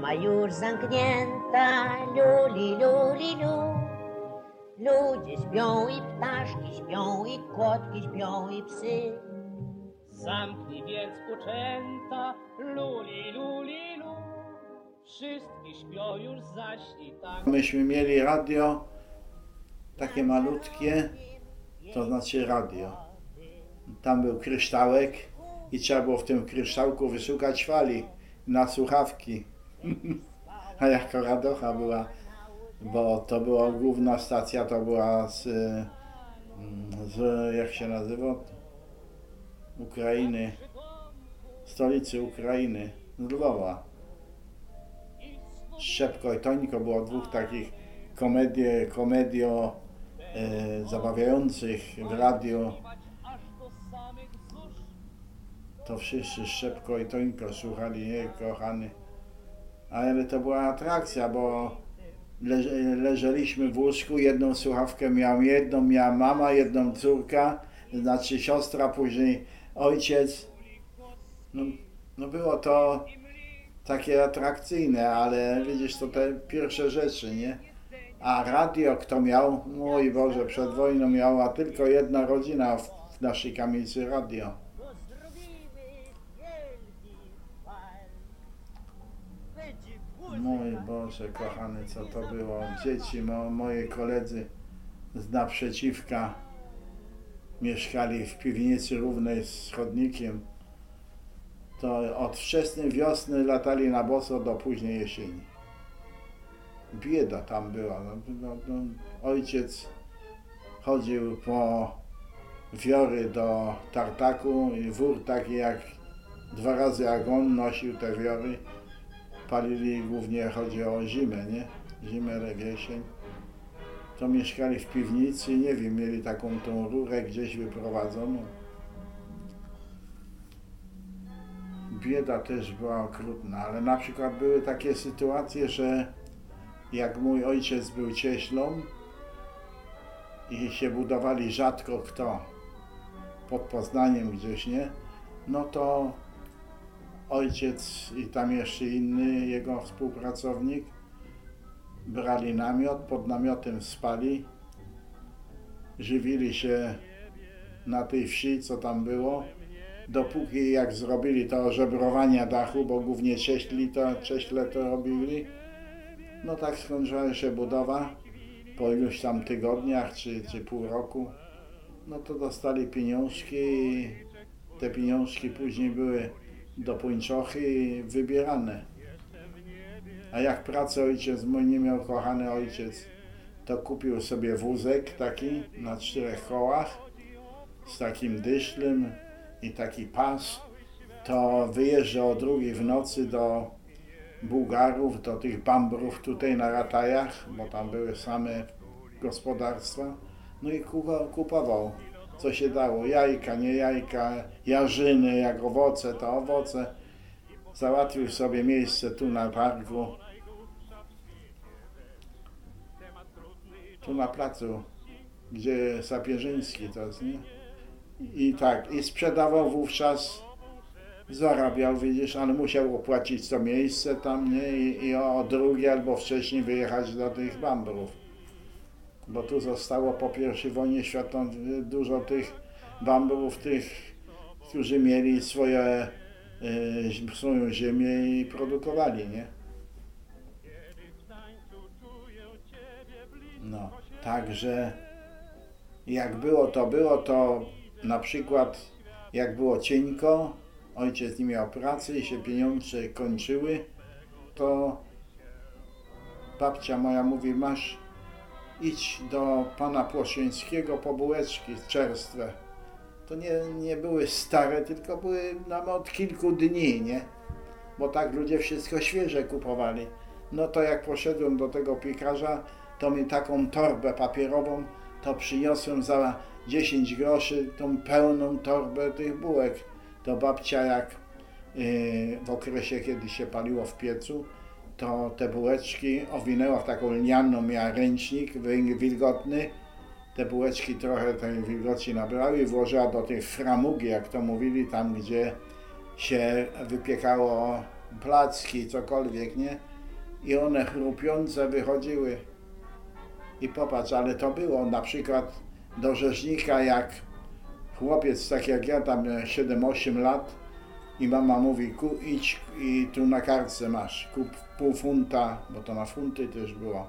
brama już zamknięta, luli, luli, lu. Ludzie śpią i ptaszki śpią i kotki śpią i psy. Zamknij więc uczęta, luli, luli, lu. Wszystkie śpią już zaś i tak. Myśmy mieli radio, takie malutkie, to znaczy radio. Tam był kryształek i trzeba było w tym kryształku wyszukać fali na słuchawki. A jako radocha była, bo to była główna stacja, to była z, z jak się nazywa? Ukrainy, stolicy Ukrainy, z Lwowa. Szczepko i Tońko było dwóch takich komedie, komedio e, zabawiających w radio. To wszyscy Szczepko i Tońko słuchali, nie, kochany. Ale to była atrakcja, bo leże, leżeliśmy w łóżku, jedną słuchawkę miał jedną, miała mama, jedną córka, znaczy siostra, później ojciec. No, no było to takie atrakcyjne, ale widzisz, to te pierwsze rzeczy, nie? A radio kto miał? Mój Boże, przed wojną miała tylko jedna rodzina w, w naszej kamienicy radio. Mój Boże, kochany, co to było? Dzieci, mo, moje koledzy z naprzeciwka mieszkali w piwnicy równej z chodnikiem. To od wczesnej wiosny latali na boso do późnej jesieni. Bieda tam była. No, no, no, ojciec chodził po wiory do tartaku i wór taki jak dwa razy jak on nosił te wiory. Palili głównie, chodzi o zimę, nie? Zimę, jesień. To mieszkali w piwnicy, nie wiem, mieli taką tą rurę gdzieś wyprowadzoną. Bieda też była okrutna, ale na przykład były takie sytuacje, że jak mój ojciec był cieślą i się budowali rzadko kto pod Poznaniem gdzieś, nie? No to ojciec i tam jeszcze inny jego współpracownik brali namiot, pod namiotem spali, żywili się na tej wsi, co tam było, dopóki jak zrobili to żebrowania dachu, bo głównie cieśli to, cieśle to robili, no tak skończyła się budowa. Po iluś tam tygodniach czy, czy pół roku, no to dostali pieniążki i te pieniążki później były do pończochy wybierane. A jak pracę ojciec mój nie miał, kochany ojciec, to kupił sobie wózek taki na czterech kołach z takim dyszlem i taki pas. To wyjeżdżał o drugiej w nocy do Bułgarów, do tych bambrów tutaj na Ratajach, bo tam były same gospodarstwa. No i kupował co się dało, jajka, nie jajka, jarzyny, jak owoce, to owoce. Załatwił sobie miejsce tu na targu, tu na placu, gdzie Sapieżyński to jest, nie? I tak, i sprzedawał wówczas, zarabiał, widzisz, ale musiał opłacić to miejsce tam, nie? I, i o drugie albo wcześniej wyjechać do tych bambrów bo tu zostało po I wojnie światowej dużo tych bambrów, tych, którzy mieli swoje, y, swoją ziemię i produkowali, nie? No, także jak było to było, to na przykład jak było cieńko, ojciec nie miał pracy i się pieniądze kończyły, to babcia moja mówi, masz idź do pana Płosieńskiego po bułeczki czerstwe. To nie, nie były stare, tylko były nam od kilku dni, nie? Bo tak ludzie wszystko świeże kupowali. No to jak poszedłem do tego piekarza, to mi taką torbę papierową, to przyniosłem za 10 groszy tą pełną torbę tych bułek. To babcia jak yy, w okresie, kiedy się paliło w piecu, to te bułeczki owinęła w taką lnianą, miała ręcznik wilgotny. Te bułeczki trochę tej wilgoci nabrały i włożyła do tej framugi, jak to mówili, tam gdzie się wypiekało placki, cokolwiek, nie? i one chrupiące wychodziły. I popatrz, ale to było na przykład do rzeźnika, jak chłopiec, tak jak ja, tam 7-8 lat, i mama mówi, ku, idź i tu na kartce masz, kup pół funta, bo to na funty też było,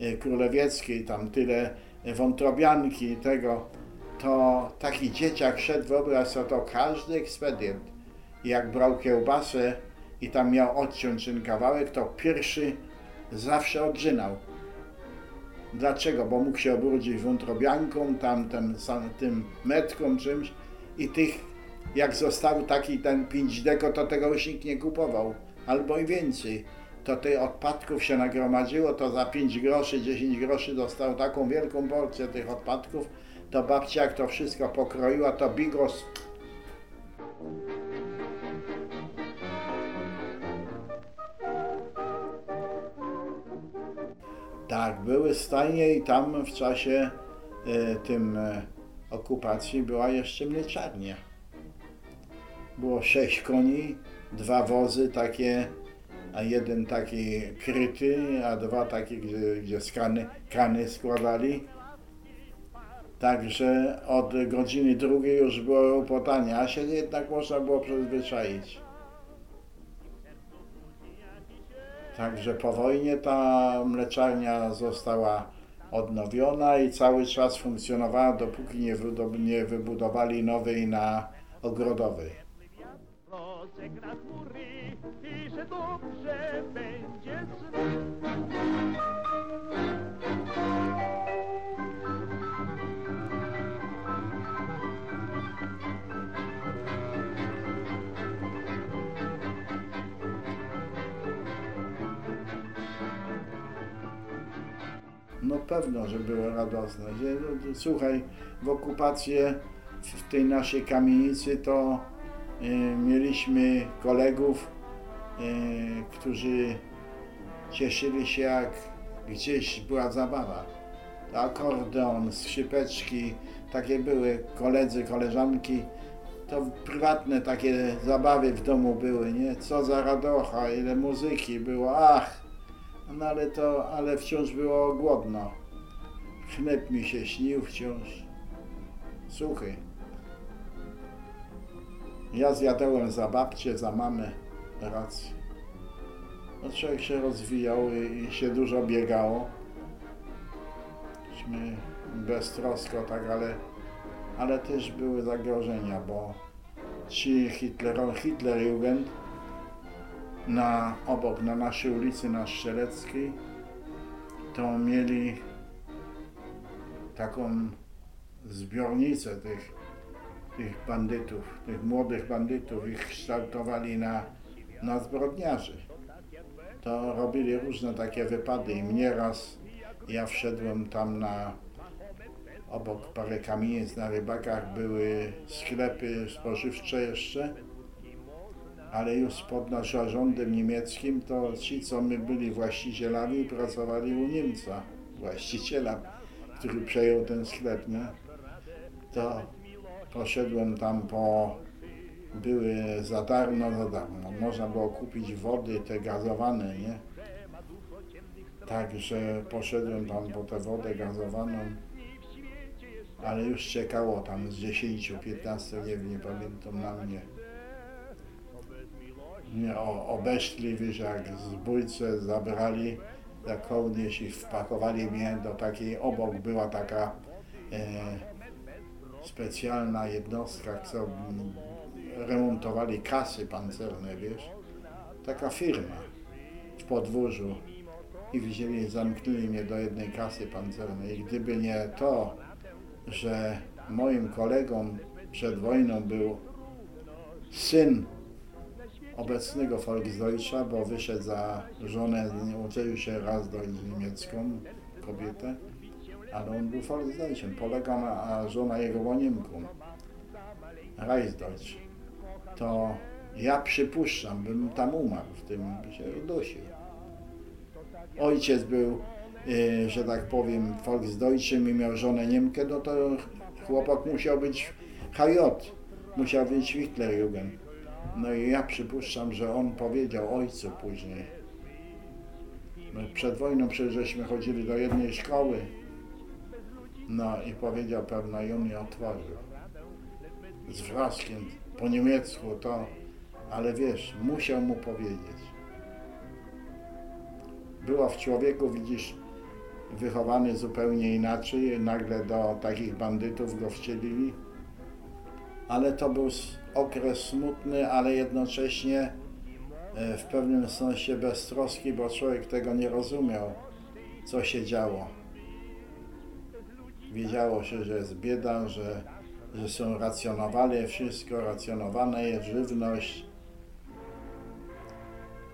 y, królewieckiej, tam tyle wątrobianki tego, to taki dzieciak szedł, wyobraź sobie, to każdy ekspedient, jak brał kiełbasę i tam miał odciąć ten kawałek, to pierwszy zawsze odrzynał. Dlaczego? Bo mógł się obrudzić wątrobianką, tam tym, tym metką czymś i tych, jak został taki ten 5 deko, to tego już nikt nie kupował, albo i więcej. To tych odpadków się nagromadziło, to za 5 groszy, 10 groszy dostał taką wielką porcję tych odpadków, to babcia jak to wszystko pokroiła, to bigos Tak, były stajnie i tam w czasie e, tym e, okupacji była jeszcze mleczarnia. Było sześć koni, dwa wozy takie, a jeden taki kryty, a dwa takie, gdzie, gdzie krany, krany składali. Także od godziny drugiej już było upotanie, a się jednak można było przyzwyczaić. Także po wojnie ta mleczarnia została odnowiona i cały czas funkcjonowała, dopóki nie, nie wybudowali nowej na Ogrodowej. Rozegra chmury i że dobrze będzie No pewno, że było radosne. Słuchaj, w okupację w tej naszej kamienicy to mieliśmy kolegów, y, którzy cieszyli się jak gdzieś była zabawa. Akordeon, skrzypeczki, takie były koledzy, koleżanki. To prywatne takie zabawy w domu były, nie? Co za radocha, ile muzyki było, ach! No ale to, ale wciąż było głodno. Chleb mi się śnił wciąż. Suchy. Ja zjadałem za babcię, za mamę rację. No człowiek się rozwijał i, i się dużo biegało. Myśmy beztrosko, tak, ale, ale też były zagrożenia, bo ci Hitler, Hitlerjugend na, obok, na naszej ulicy, na Strzeleckiej, to mieli taką zbiornicę tych, tych bandytów, tych młodych bandytów, ich kształtowali na, na zbrodniarzy. To robili różne takie wypady i mnie raz, ja wszedłem tam na, obok parę kamienic na rybakach były sklepy spożywcze jeszcze ale już pod naszym rządem niemieckim to ci, co my byli właścicielami, pracowali u Niemca, właściciela, który przejął ten sklep, nie? To poszedłem tam po, były za darmo, za darmo. Można było kupić wody te gazowane, nie? Także poszedłem tam po tę wodę gazowaną, ale już czekało tam z 10, 15, nie, nie pamiętam na mnie mnie obeszli, wiesz, jak zbójce zabrali za kołnierz i wpakowali mnie do takiej, obok była taka e, specjalna jednostka, co remontowali kasy pancerne, wiesz, taka firma w podwórzu i wzięli, zamknęli mnie do jednej kasy pancernej i gdyby nie to, że moim kolegą przed wojną był syn obecnego Volksdeutscha, bo wyszedł za żonę, uczył się raz do niemiecką kobietę, ale on był Volksdeutschem, na, a żona jego była Niemką, Reisdeutsch. To ja przypuszczam, bym tam umarł, w tym się udusił. Ojciec był, y, że tak powiem, Volksdeutschem i miał żonę Niemkę, no to chłopak musiał być HJ, musiał być Hitlerjugend. No i ja przypuszczam, że on powiedział ojcu później, My przed wojną przecież chodzili do jednej szkoły. No i powiedział pewno i on mnie otworzył. Z wroskiem, po niemiecku to, ale wiesz, musiał mu powiedzieć. Było w człowieku, widzisz, wychowany zupełnie inaczej, nagle do takich bandytów go wcielili. Ale to był okres smutny, ale jednocześnie e, w pewnym sensie beztroski, bo człowiek tego nie rozumiał, co się działo. Wiedziało się, że jest bieda, że, że są racjonowane wszystko, racjonowana jest żywność.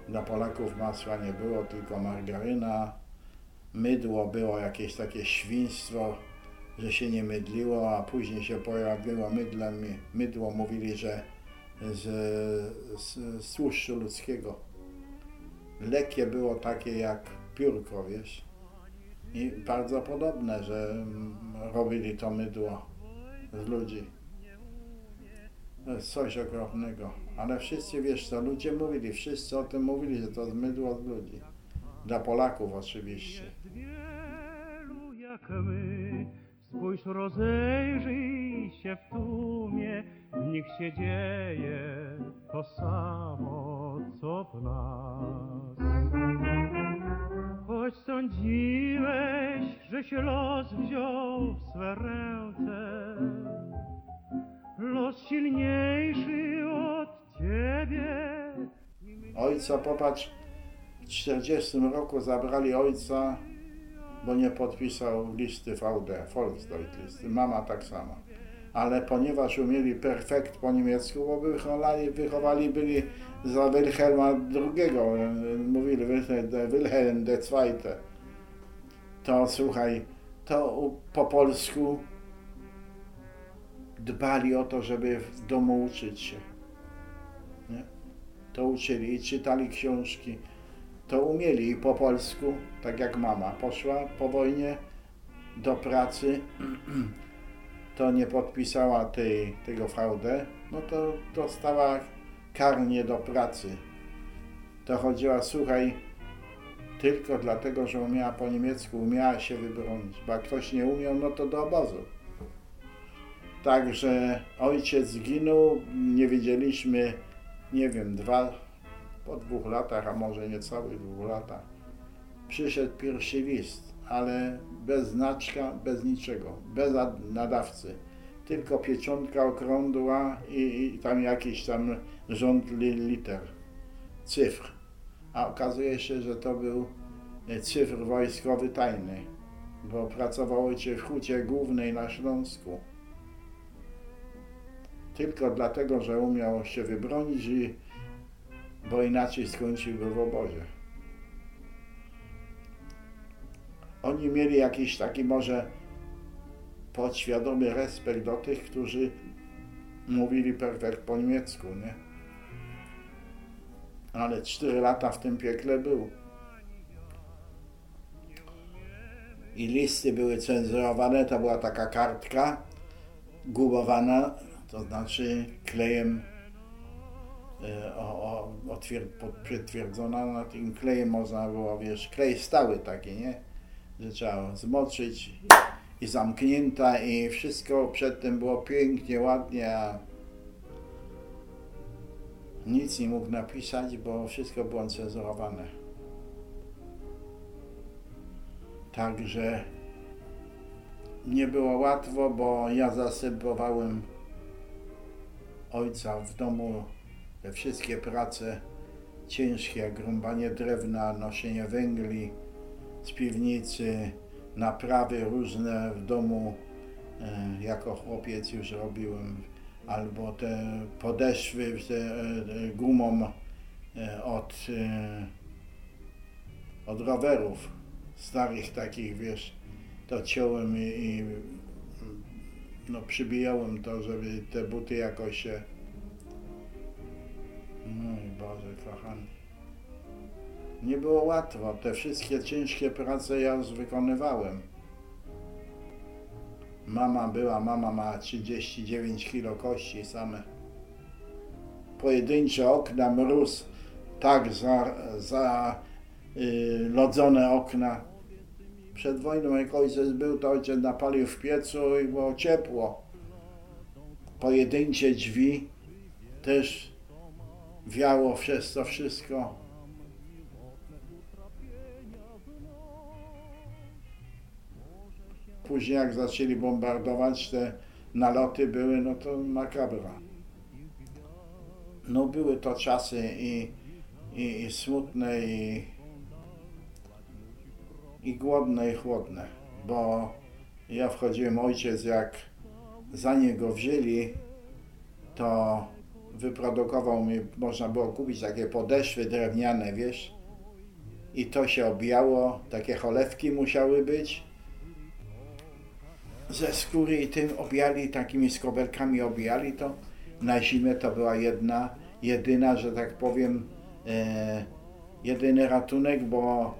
Dla Polaków masła nie było, tylko margaryna. Mydło było jakieś takie świństwo, że się nie mydliło, a później się pojawiło mydle, mydło. Mówili, że z, z, z ludzkiego. Lekkie było takie jak piórko, wiesz. I bardzo podobne, że mm, robili to mydło z ludzi. To jest coś okropnego. Ale wszyscy, wiesz co, ludzie mówili, wszyscy o tym mówili, że to jest mydło z ludzi. Dla Polaków oczywiście. wielu jak my. Spójrz, rozejrzyj się w tłumie, w nich się dzieje to samo, co w nas. Choć sądziłeś, że się los wziął w swe ręce, los silniejszy od ciebie. Ojca, popatrz, w 40 roku zabrali ojca, bo nie podpisał listy VD, Volksdeutlisty. Mama tak samo. Ale ponieważ umieli perfekt po niemiecku, bo wychowali, wychowali byli za Wilhelma II, mówili Wilhelm II, to słuchaj, to po polsku dbali o to, żeby w domu uczyć się. Nie? To uczyli i czytali książki. To umieli i po polsku, tak jak mama. Poszła po wojnie do pracy, to nie podpisała tej, tego VD, no to dostała karnie do pracy. To chodziła, słuchaj, tylko dlatego, że umiała po niemiecku, umiała się wybronić. Bo jak ktoś nie umiał, no to do obozu. Także ojciec zginął, nie wiedzieliśmy, nie wiem, dwa, po dwóch latach, a może niecałych dwóch latach, przyszedł pierwszy list, ale bez znaczka, bez niczego, bez ad- nadawcy. Tylko pieczątka okrągła i, i tam jakiś tam rząd li, liter, cyfr. A okazuje się, że to był e, cyfr wojskowy tajny, bo pracował ojciec w hucie głównej na Śląsku. Tylko dlatego, że umiał się wybronić i bo inaczej skończyłby w obozie. Oni mieli jakiś taki może podświadomy respekt do tych, którzy mówili perfekt po niemiecku, nie? Ale cztery lata w tym piekle był. I listy były cenzurowane, to była taka kartka gubowana, to znaczy klejem e, o, o, otwier- przytwierdzona na tym klejem można było, wiesz, klej stały taki, nie? Że trzeba zmoczyć i zamknięta i wszystko przedtem było pięknie, ładnie, a nic nie mógł napisać, bo wszystko było cenzurowane. Także nie było łatwo, bo ja zastępowałem ojca w domu te wszystkie prace ciężkie, jak drewna, noszenie węgli z piwnicy, naprawy różne w domu, e, jako chłopiec już robiłem, albo te podeszwy te, e, gumą e, od, e, od rowerów, starych takich, wiesz, to ciąłem i, i no, przybijałem to, żeby te buty jakoś się... Mój Boże kochany. Nie było łatwo. Te wszystkie ciężkie prace ja już wykonywałem. Mama była, mama ma 39 kilo kości same. Pojedyncze okna, mróz tak za, za y, lodzone okna. Przed wojną jak ojciec był, to ojciec napalił w piecu i było ciepło. Pojedyncze drzwi też wiało przez to wszystko. Później jak zaczęli bombardować, te naloty były, no to makabra. No były to czasy i, i, i smutne, i, i głodne, i chłodne, bo ja wchodziłem, ojciec jak za niego wzięli, to wyprodukował mi, można było kupić takie podeszwy drewniane, wiesz, i to się obijało, takie cholewki musiały być, ze skóry i tym obijali, takimi skobelkami obijali to. Na zimę to była jedna, jedyna, że tak powiem, e, jedyny ratunek, bo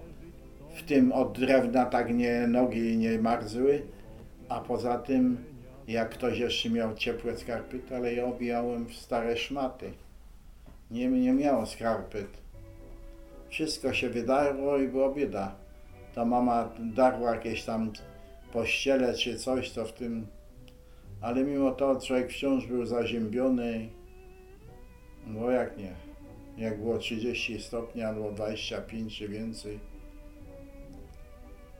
w tym od drewna tak nie nogi nie marzły, a poza tym jak ktoś jeszcze miał ciepłe skarpety, ale ja obijałem w stare szmaty. Nie, nie miało skarpet. Wszystko się wydarło i było bieda. To mama darła jakieś tam pościele czy coś, to w tym... Ale mimo to człowiek wciąż był zaziębiony. No jak nie? Jak było 30 stopni albo 25 czy więcej,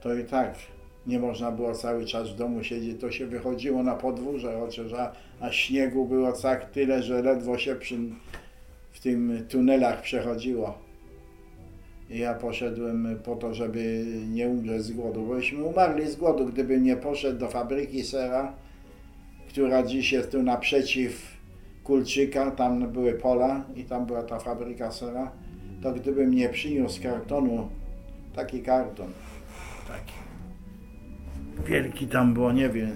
to i tak nie można było cały czas w domu siedzieć, to się wychodziło na podwórze, chociaż a, a śniegu było tak tyle, że ledwo się przy, w tym tunelach przechodziło. Ja poszedłem po to, żeby nie umrzeć z głodu, bośmy umarli z głodu, gdybym nie poszedł do fabryki sera, która dziś jest tu naprzeciw Kulczyka, tam były pola i tam była ta fabryka sera, to gdybym nie przyniósł kartonu, taki karton, taki wielki tam było, nie wiem,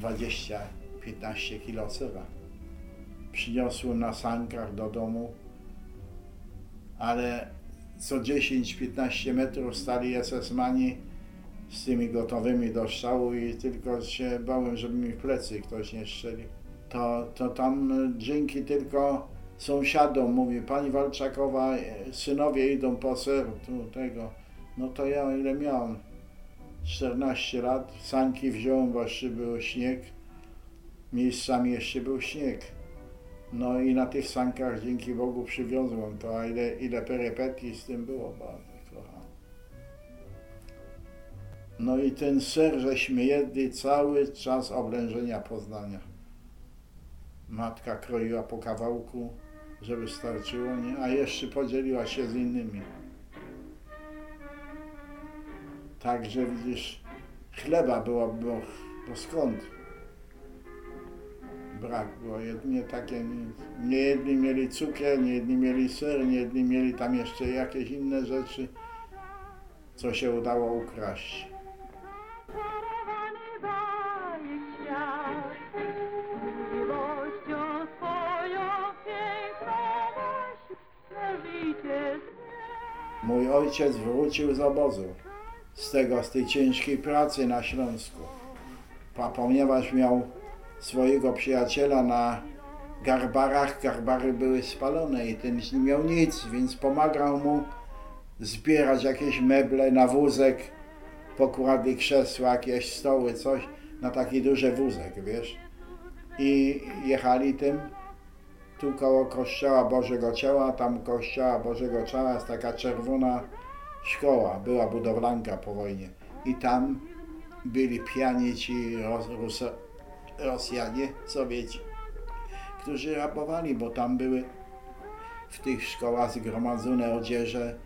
20-15 kilo sera. Przyniosłem na sankach do domu, ale co 10-15 metrów stali SS-mani z tymi gotowymi do strzału i tylko się bałem, żeby mi w plecy ktoś nie strzelił. To, to tam dzięki tylko sąsiadom mówi, pani Walczakowa, synowie idą po ser, tu tego. No to ja ile miałem? 14 lat, sanki wziąłem, bo jeszcze był śnieg, miejscami jeszcze był śnieg. No i na tych sankach dzięki Bogu przywiozłem to, a ile, ile perypetii z tym było, bardzo kocham. No i ten ser żeśmy jedli cały czas oblężenia Poznania. Matka kroiła po kawałku, żeby starczyło, nie? a jeszcze podzieliła się z innymi. Także widzisz, chleba było, bo, bo skąd? Brak było, jedynie takie, nie, jedni mieli cukier, nie jedni mieli ser, nie jedni mieli tam jeszcze jakieś inne rzeczy, co się udało ukraść. Mój ojciec wrócił z obozu, z tego, z tej ciężkiej pracy na Śląsku. A ponieważ miał swojego przyjaciela na garbarach, garbary były spalone i ten nie miał nic, więc pomagał mu zbierać jakieś meble na wózek, pokładli krzesła, jakieś stoły, coś, na taki duży wózek, wiesz. I jechali tym, tu koło kościoła Bożego Ciała, tam kościoła Bożego Ciała jest taka czerwona szkoła, była budowlanka po wojnie. I tam byli pijani ci Ruso Rosjanie, Sowieci, którzy rabowali, bo tam były w tych szkołach zgromadzone odzieże.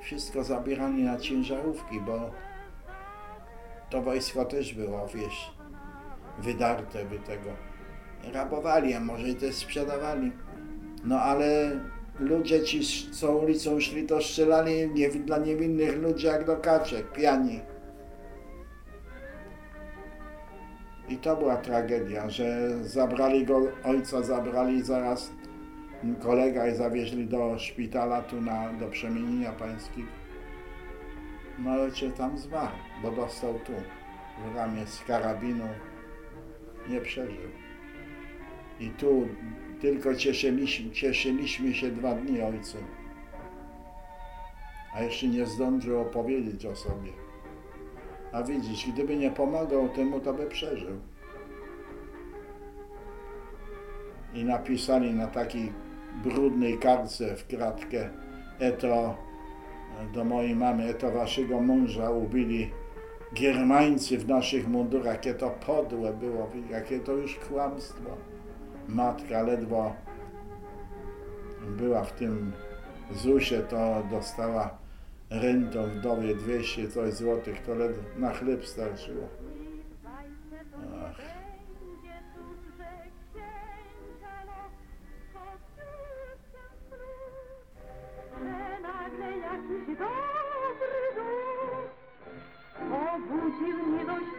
Wszystko zabierali na ciężarówki, bo to wojsko też było, wiesz, wydarte by tego. Rabowali, a może też sprzedawali. No ale ludzie ci, co ulicą szli, to strzelali nie, dla niewinnych ludzi jak do kaczek, pijani. I to była tragedia, że zabrali go, ojca zabrali zaraz kolega i zawieźli do szpitala tu na, do przemienienia pańskiego. No ale cię tam zmarł, bo dostał tu w ramię z karabinu. Nie przeżył. I tu tylko cieszyliśmy, cieszyliśmy się dwa dni ojcem. a jeszcze nie zdążył opowiedzieć o sobie. A widzisz, gdyby nie pomagał temu, to by przeżył. I napisali na takiej brudnej kartce w kratkę Eto do mojej mamy, eto waszego męża ubili Germańcy w naszych mundurach, jakie to podłe było, jakie to już kłamstwo. Matka ledwo była w tym ZUSie, to dostała rentą w domu 200 coś złotych, to na chleb starczyło. Ach. jakiś dobry duch obudził miłość.